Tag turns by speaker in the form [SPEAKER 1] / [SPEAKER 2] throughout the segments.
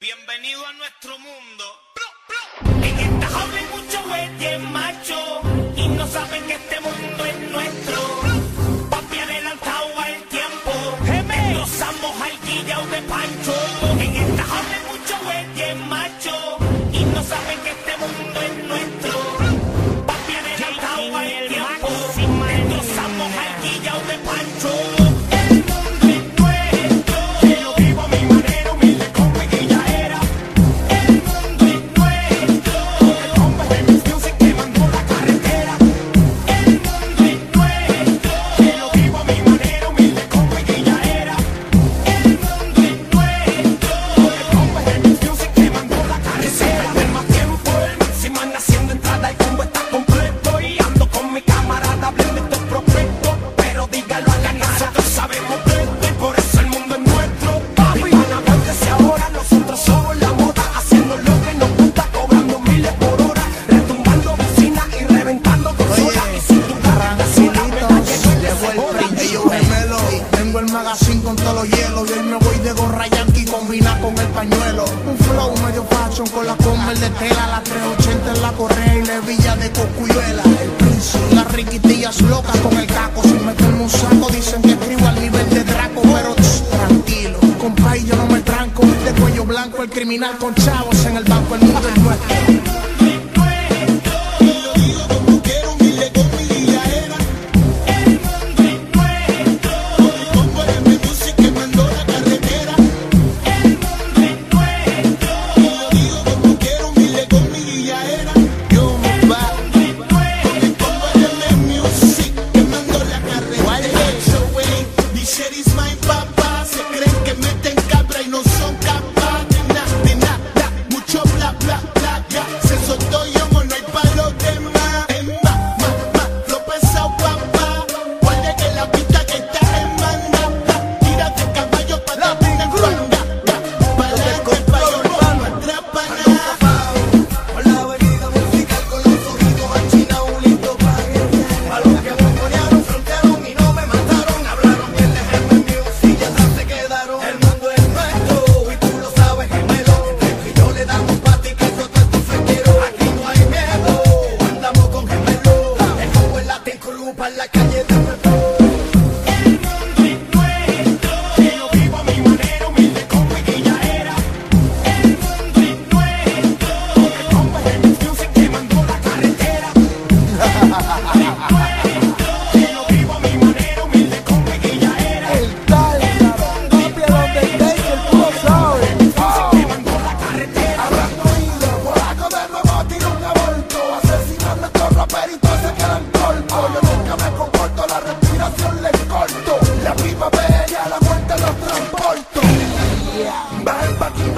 [SPEAKER 1] Bienvenido a nuestro mundo. En esta joven mucho güeyes macho y no saben que este mundo es nuestro. Papi adelantado al tiempo, destrozamos al guillao de Pancho. En esta joven
[SPEAKER 2] el magazine con todos los hielos. Y hoy me voy de gorra yankee combina con el pañuelo. Un flow medio fashion con la comer de tela. La 380 en la correa y la villa de cocuyuela. El las riquitillas locas con el caco. Si me tomo un saco, dicen que escribo al nivel de Draco. Pero tranquilo, compa, y yo no me tranco. De cuello blanco, el criminal con chavos en el banco. El mundo es nuestro.
[SPEAKER 3] a la calle.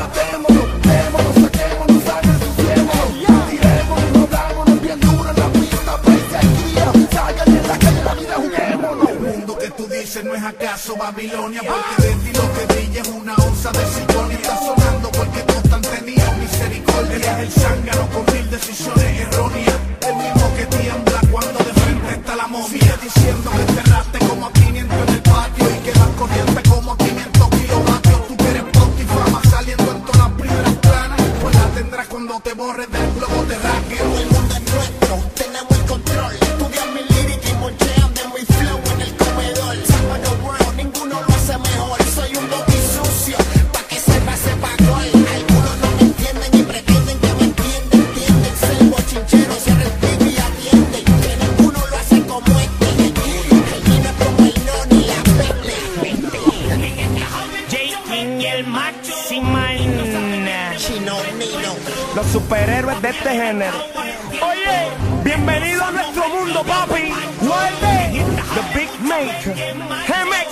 [SPEAKER 2] matémonos, démonos, saquémonos, agresucémonos Tirémonos, doblámonos bien duro en la pista, presa aquí Salgan de la calle, la vida juguémonos El
[SPEAKER 3] mundo que tú dices
[SPEAKER 4] no es
[SPEAKER 3] acaso Babilonia Porque de ti lo que
[SPEAKER 4] brilla es una onza de psiconia
[SPEAKER 2] Está sonando porque
[SPEAKER 4] tú
[SPEAKER 2] tan
[SPEAKER 3] tenías misericordia. Eres el zángano con mil decisiones
[SPEAKER 2] erróneas.
[SPEAKER 1] el Maximan.
[SPEAKER 5] Chino, Nino.
[SPEAKER 1] Los superhéroes de este género. Oye, bienvenido a nuestro mundo, papi. Guarde. The Big Maker. Gemex.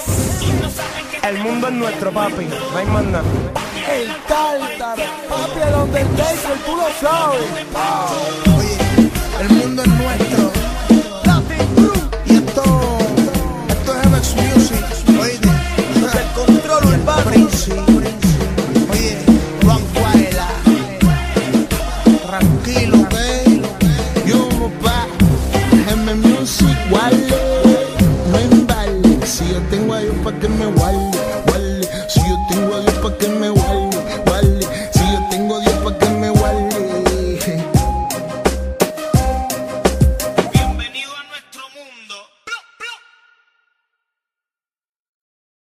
[SPEAKER 1] El mundo es nuestro, papi. No hay más nada.
[SPEAKER 2] El
[SPEAKER 1] Tártaro. Papi, donde estés, tú lo sabes.
[SPEAKER 2] Oye, el mundo es nuestro. Y esto, esto es Gemex Music. Oye, el
[SPEAKER 3] control.
[SPEAKER 6] Wale, no en vale. Si yo tengo a Dios, ¿para que me